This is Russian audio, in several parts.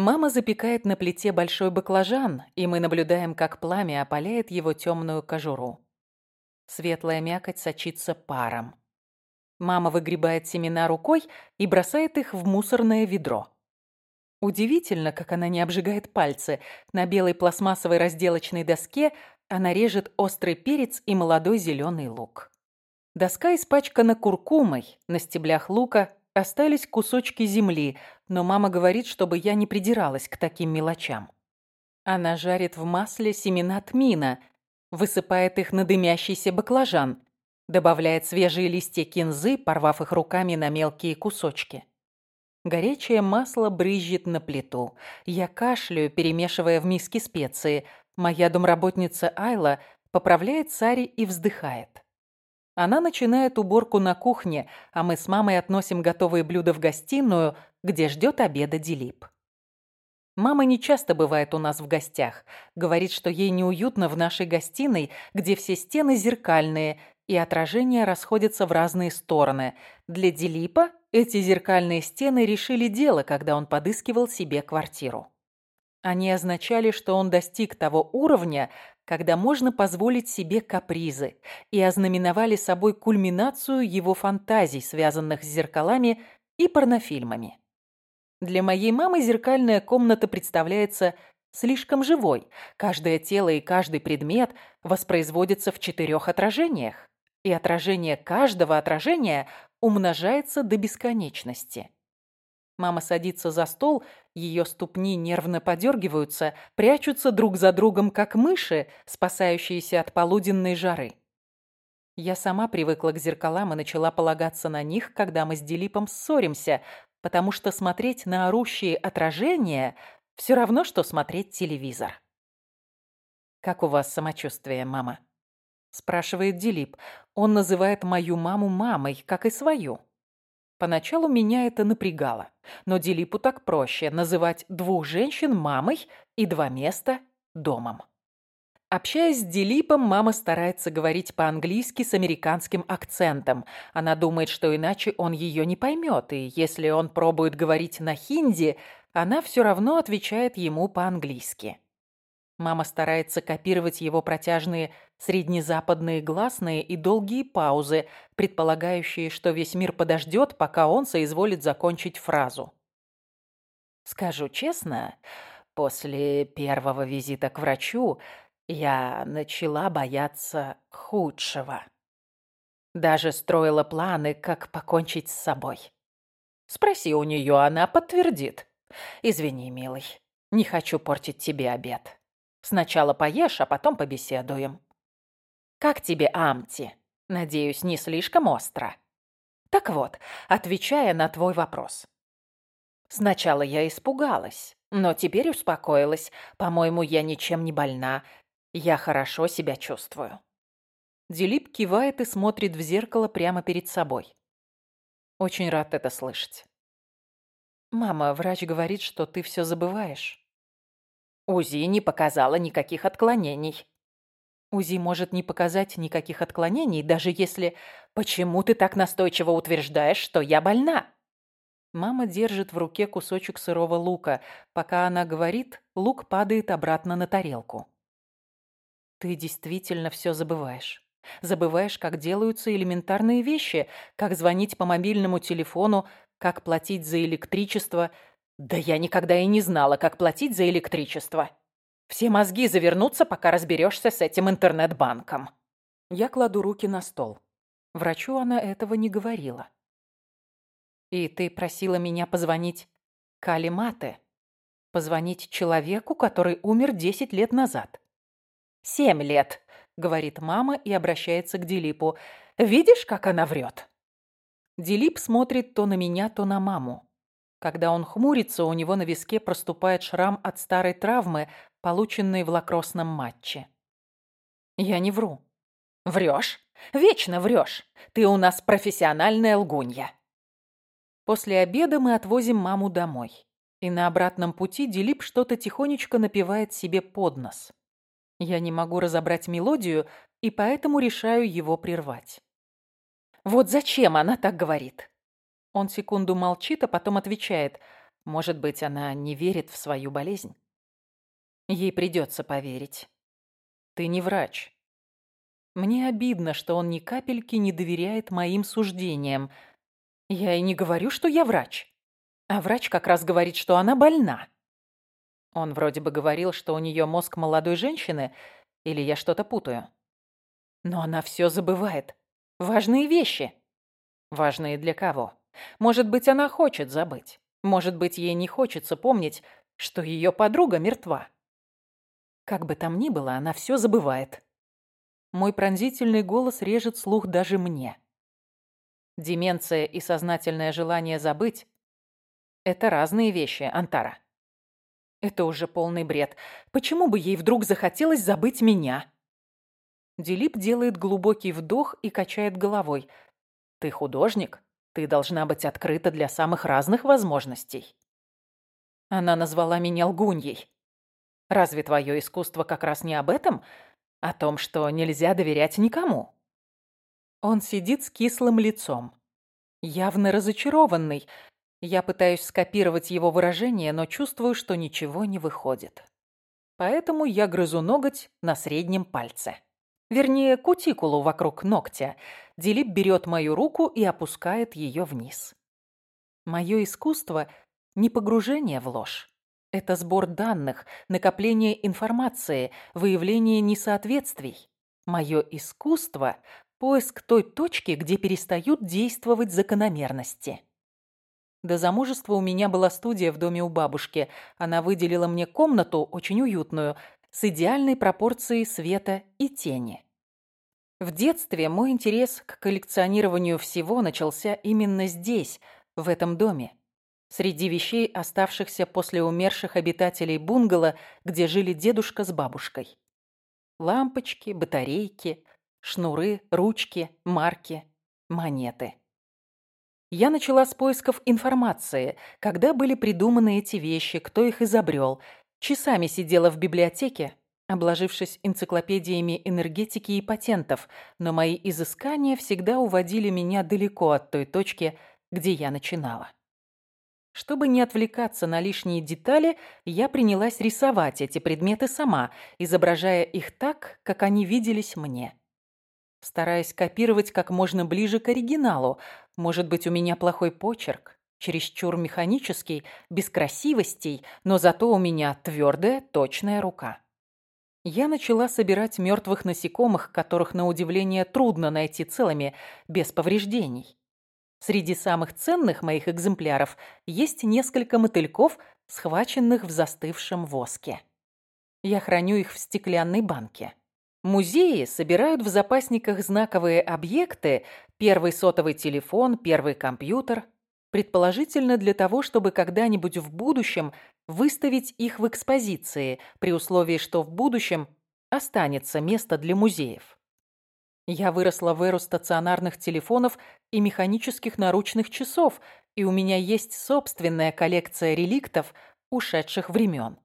Мама запекает на плите большой баклажан, и мы наблюдаем, как пламя опаляет его темную кожуру. Светлая мякоть сочится паром. Мама выгребает семена рукой и бросает их в мусорное ведро. Удивительно, как она не обжигает пальцы. На белой пластмассовой разделочной доске она режет острый перец и молодой зеленый лук. Доска испачкана куркумой, на стеблях лука остались кусочки земли, но мама говорит, чтобы я не придиралась к таким мелочам. Она жарит в масле семена тмина, высыпает их на дымящийся баклажан, добавляет свежие листья кинзы, порвав их руками на мелкие кусочки. Горячее масло брызжет на плиту. Я кашляю, перемешивая в миске специи. Моя домработница Айла поправляет сари и вздыхает. Она начинает уборку на кухне, а мы с мамой относим готовые блюда в гостиную, где ждет обеда Дилип. Мама не часто бывает у нас в гостях. Говорит, что ей неуютно в нашей гостиной, где все стены зеркальные, и отражения расходятся в разные стороны. Для Дилипа эти зеркальные стены решили дело, когда он подыскивал себе квартиру. Они означали, что он достиг того уровня, когда можно позволить себе капризы, и ознаменовали собой кульминацию его фантазий, связанных с зеркалами и порнофильмами. Для моей мамы зеркальная комната представляется слишком живой. Каждое тело и каждый предмет воспроизводятся в четырех отражениях, и отражение каждого отражения умножается до бесконечности. Мама садится за стол, ее ступни нервно подергиваются, прячутся друг за другом, как мыши, спасающиеся от полуденной жары. Я сама привыкла к зеркалам и начала полагаться на них, когда мы с Дилипом ссоримся, потому что смотреть на орущие отражения все равно, что смотреть телевизор. «Как у вас самочувствие, мама?» – спрашивает Дилип. Он называет мою маму мамой, как и свою. Поначалу меня это напрягало, но Дилипу так проще называть двух женщин мамой и два места домом. Общаясь с Дилипом, мама старается говорить по-английски с американским акцентом. Она думает, что иначе он ее не поймет, и если он пробует говорить на хинди, она все равно отвечает ему по-английски. Мама старается копировать его протяжные среднезападные гласные и долгие паузы, предполагающие, что весь мир подождет, пока он соизволит закончить фразу. Скажу честно, после первого визита к врачу я начала бояться худшего. Даже строила планы, как покончить с собой. Спроси у нее, она подтвердит. Извини, милый, не хочу портить тебе обед. Сначала поешь, а потом побеседуем. Как тебе, Амти? Надеюсь, не слишком остро. Так вот, отвечая на твой вопрос. Сначала я испугалась, но теперь успокоилась. По-моему, я ничем не больна. Я хорошо себя чувствую. Дилип кивает и смотрит в зеркало прямо перед собой. Очень рад это слышать. Мама, врач говорит, что ты все забываешь. УЗИ не показала никаких отклонений. УЗИ может не показать никаких отклонений, даже если... Почему ты так настойчиво утверждаешь, что я больна? Мама держит в руке кусочек сырого лука. Пока она говорит, лук падает обратно на тарелку. Ты действительно все забываешь. Забываешь, как делаются элементарные вещи, как звонить по мобильному телефону, как платить за электричество – да я никогда и не знала, как платить за электричество. Все мозги завернутся, пока разберешься с этим интернет-банком. Я кладу руки на стол. Врачу она этого не говорила. И ты просила меня позвонить Кали Мате. Позвонить человеку, который умер 10 лет назад. «Семь лет», — говорит мама и обращается к Дилипу. «Видишь, как она врет?» Дилип смотрит то на меня, то на маму. Когда он хмурится, у него на виске проступает шрам от старой травмы, полученной в лакроссном матче. Я не вру. Врешь? Вечно врешь. Ты у нас профессиональная лгунья. После обеда мы отвозим маму домой. И на обратном пути Дилип что-то тихонечко напевает себе под нос. Я не могу разобрать мелодию, и поэтому решаю его прервать. Вот зачем она так говорит? Он секунду молчит, а потом отвечает. Может быть, она не верит в свою болезнь? Ей придется поверить. Ты не врач. Мне обидно, что он ни капельки не доверяет моим суждениям. Я и не говорю, что я врач. А врач как раз говорит, что она больна. Он вроде бы говорил, что у нее мозг молодой женщины, или я что-то путаю. Но она все забывает. Важные вещи. Важные для кого? Может быть, она хочет забыть. Может быть, ей не хочется помнить, что ее подруга мертва. Как бы там ни было, она все забывает. Мой пронзительный голос режет слух даже мне. Деменция и сознательное желание забыть — это разные вещи, Антара. Это уже полный бред. Почему бы ей вдруг захотелось забыть меня? Дилип делает глубокий вдох и качает головой. Ты художник? Ты должна быть открыта для самых разных возможностей. Она назвала меня лгуньей. Разве твое искусство как раз не об этом? О том, что нельзя доверять никому? Он сидит с кислым лицом. Явно разочарованный, я пытаюсь скопировать его выражение, но чувствую, что ничего не выходит. Поэтому я грызу ноготь на среднем пальце. Вернее, кутикулу вокруг ногтя. Дилип берет мою руку и опускает ее вниз. Мое искусство — не погружение в ложь. Это сбор данных, накопление информации, выявление несоответствий. Мое искусство — поиск той точки, где перестают действовать закономерности. До замужества у меня была студия в доме у бабушки. Она выделила мне комнату, очень уютную, с идеальной пропорцией света и тени. В детстве мой интерес к коллекционированию всего начался именно здесь, в этом доме. Среди вещей, оставшихся после умерших обитателей бунгало, где жили дедушка с бабушкой. Лампочки, батарейки, шнуры, ручки, марки, монеты. Я начала с поисков информации, когда были придуманы эти вещи, кто их изобрел. Часами сидела в библиотеке, обложившись энциклопедиями энергетики и патентов, но мои изыскания всегда уводили меня далеко от той точки, где я начинала. Чтобы не отвлекаться на лишние детали, я принялась рисовать эти предметы сама, изображая их так, как они виделись мне стараясь копировать как можно ближе к оригиналу. Может быть, у меня плохой почерк, чересчур механический, без красивостей, но зато у меня твердая, точная рука. Я начала собирать мертвых насекомых, которых, на удивление, трудно найти целыми, без повреждений. Среди самых ценных моих экземпляров есть несколько мотыльков, схваченных в застывшем воске. Я храню их в стеклянной банке. Музеи собирают в запасниках знаковые объекты, первый сотовый телефон, первый компьютер, предположительно для того, чтобы когда-нибудь в будущем выставить их в экспозиции, при условии, что в будущем останется место для музеев. Я выросла в эру стационарных телефонов и механических наручных часов, и у меня есть собственная коллекция реликтов ушедших времен.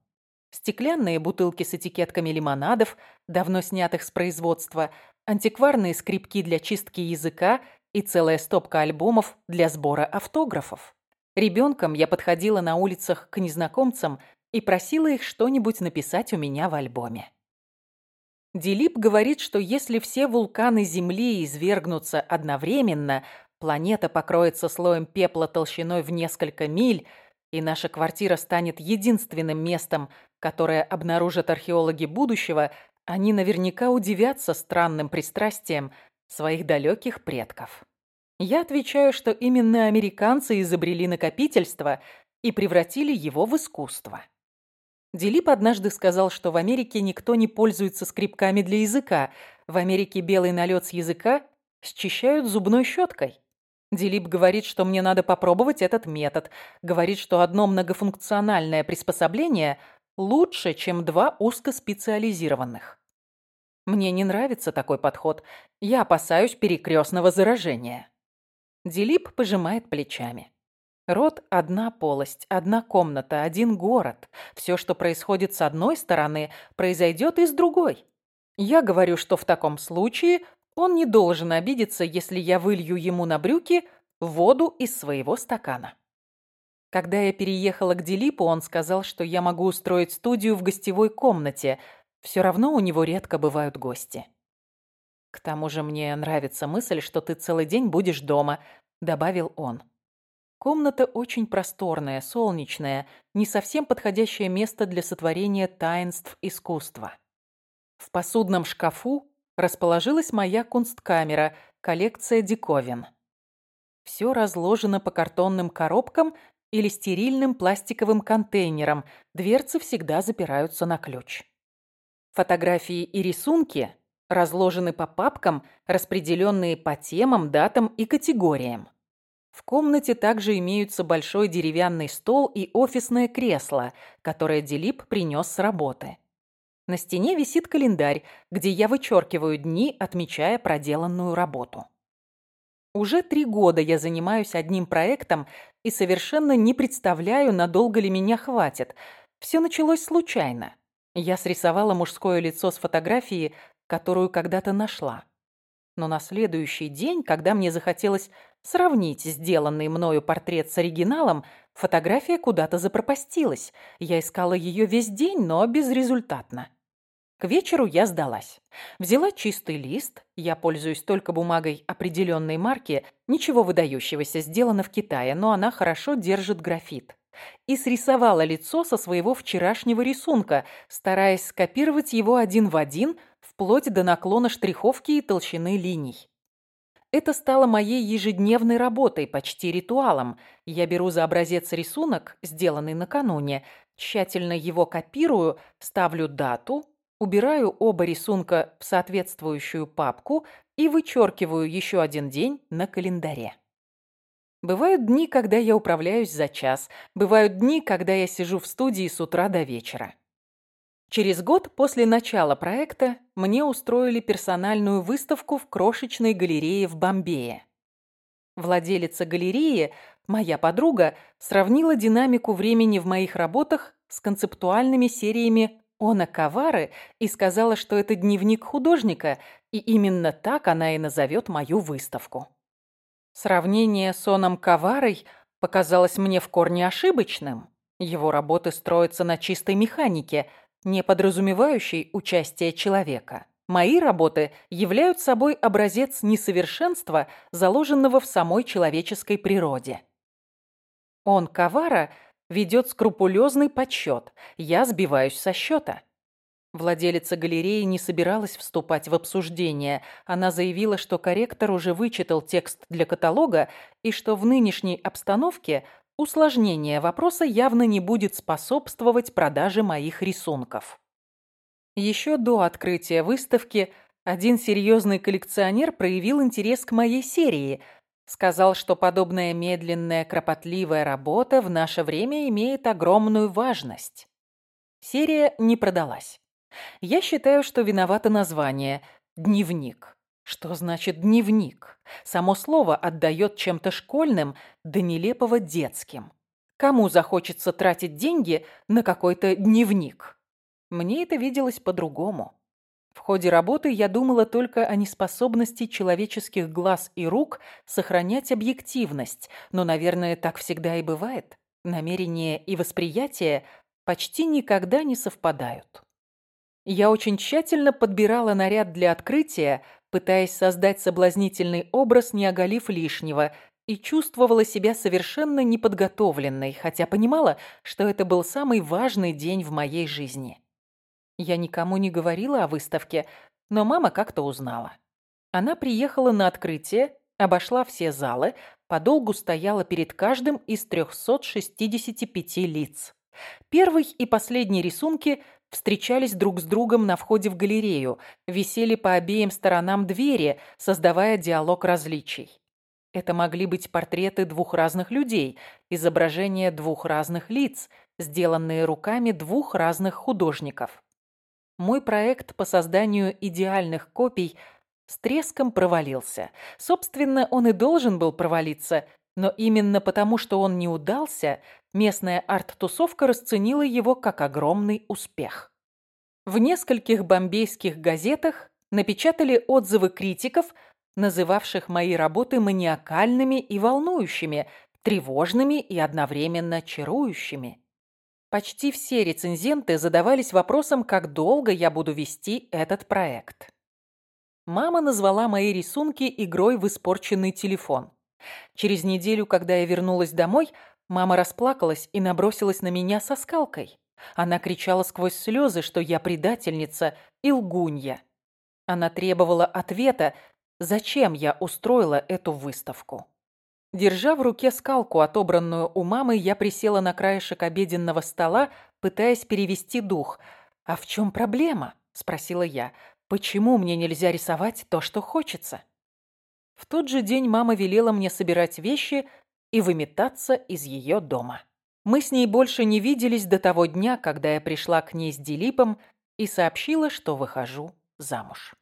Стеклянные бутылки с этикетками лимонадов, давно снятых с производства, антикварные скрипки для чистки языка и целая стопка альбомов для сбора автографов. Ребенком я подходила на улицах к незнакомцам и просила их что-нибудь написать у меня в альбоме. Дилип говорит, что если все вулканы Земли извергнутся одновременно, планета покроется слоем пепла толщиной в несколько миль, и наша квартира станет единственным местом, которое обнаружат археологи будущего, они наверняка удивятся странным пристрастием своих далеких предков. Я отвечаю, что именно американцы изобрели накопительство и превратили его в искусство. Дилип однажды сказал, что в Америке никто не пользуется скрипками для языка. В Америке белый налет с языка счищают зубной щеткой. Дилип говорит, что мне надо попробовать этот метод. Говорит, что одно многофункциональное приспособление лучше, чем два узкоспециализированных. Мне не нравится такой подход. Я опасаюсь перекрестного заражения. Дилип пожимает плечами. Род – одна полость, одна комната, один город. Все, что происходит с одной стороны, произойдет и с другой. Я говорю, что в таком случае он не должен обидеться, если я вылью ему на брюки воду из своего стакана. Когда я переехала к Дилипу, он сказал, что я могу устроить студию в гостевой комнате. Все равно у него редко бывают гости. К тому же мне нравится мысль, что ты целый день будешь дома, добавил он. Комната очень просторная, солнечная, не совсем подходящее место для сотворения таинств искусства. В посудном шкафу расположилась моя кунсткамера, коллекция диковин. Все разложено по картонным коробкам или стерильным пластиковым контейнерам, дверцы всегда запираются на ключ. Фотографии и рисунки разложены по папкам, распределенные по темам, датам и категориям. В комнате также имеются большой деревянный стол и офисное кресло, которое Делип принес с работы. На стене висит календарь, где я вычеркиваю дни, отмечая проделанную работу. Уже три года я занимаюсь одним проектом и совершенно не представляю, надолго ли меня хватит. Все началось случайно. Я срисовала мужское лицо с фотографии, которую когда-то нашла. Но на следующий день, когда мне захотелось сравнить сделанный мною портрет с оригиналом, фотография куда-то запропастилась. Я искала ее весь день, но безрезультатно. К вечеру я сдалась. Взяла чистый лист, я пользуюсь только бумагой определенной марки, ничего выдающегося, сделано в Китае, но она хорошо держит графит. И срисовала лицо со своего вчерашнего рисунка, стараясь скопировать его один в один, вплоть до наклона штриховки и толщины линий. Это стало моей ежедневной работой, почти ритуалом. Я беру за образец рисунок, сделанный накануне, тщательно его копирую, ставлю дату, Убираю оба рисунка в соответствующую папку и вычеркиваю еще один день на календаре. Бывают дни, когда я управляюсь за час, бывают дни, когда я сижу в студии с утра до вечера. Через год после начала проекта мне устроили персональную выставку в крошечной галерее в Бомбее. Владелица галереи, моя подруга, сравнила динамику времени в моих работах с концептуальными сериями Она Кавары и сказала, что это дневник художника, и именно так она и назовет мою выставку. Сравнение с Оном Каварой показалось мне в корне ошибочным. Его работы строятся на чистой механике, не подразумевающей участие человека. Мои работы являют собой образец несовершенства, заложенного в самой человеческой природе. Он Кавара – ведет скрупулезный подсчет. Я сбиваюсь со счета. Владелица галереи не собиралась вступать в обсуждение. Она заявила, что корректор уже вычитал текст для каталога и что в нынешней обстановке усложнение вопроса явно не будет способствовать продаже моих рисунков. Еще до открытия выставки один серьезный коллекционер проявил интерес к моей серии – Сказал, что подобная медленная, кропотливая работа в наше время имеет огромную важность. Серия не продалась. Я считаю, что виновато название «дневник». Что значит «дневник»? Само слово отдает чем-то школьным, да нелепого детским. Кому захочется тратить деньги на какой-то дневник? Мне это виделось по-другому. В ходе работы я думала только о неспособности человеческих глаз и рук сохранять объективность, но, наверное, так всегда и бывает. Намерение и восприятие почти никогда не совпадают. Я очень тщательно подбирала наряд для открытия, пытаясь создать соблазнительный образ, не оголив лишнего, и чувствовала себя совершенно неподготовленной, хотя понимала, что это был самый важный день в моей жизни. Я никому не говорила о выставке, но мама как-то узнала. Она приехала на открытие, обошла все залы, подолгу стояла перед каждым из 365 лиц. Первый и последний рисунки встречались друг с другом на входе в галерею, висели по обеим сторонам двери, создавая диалог различий. Это могли быть портреты двух разных людей, изображения двух разных лиц, сделанные руками двух разных художников. Мой проект по созданию идеальных копий с треском провалился. Собственно, он и должен был провалиться, но именно потому, что он не удался, местная арт-тусовка расценила его как огромный успех. В нескольких бомбейских газетах напечатали отзывы критиков, называвших мои работы маниакальными и волнующими, тревожными и одновременно чарующими. Почти все рецензенты задавались вопросом, как долго я буду вести этот проект. Мама назвала мои рисунки игрой в испорченный телефон. Через неделю, когда я вернулась домой, мама расплакалась и набросилась на меня со скалкой. Она кричала сквозь слезы, что я предательница и лгунья. Она требовала ответа, зачем я устроила эту выставку. Держа в руке скалку, отобранную у мамы, я присела на краешек обеденного стола, пытаясь перевести дух. «А в чем проблема?» – спросила я. «Почему мне нельзя рисовать то, что хочется?» В тот же день мама велела мне собирать вещи и выметаться из ее дома. Мы с ней больше не виделись до того дня, когда я пришла к ней с Дилипом и сообщила, что выхожу замуж.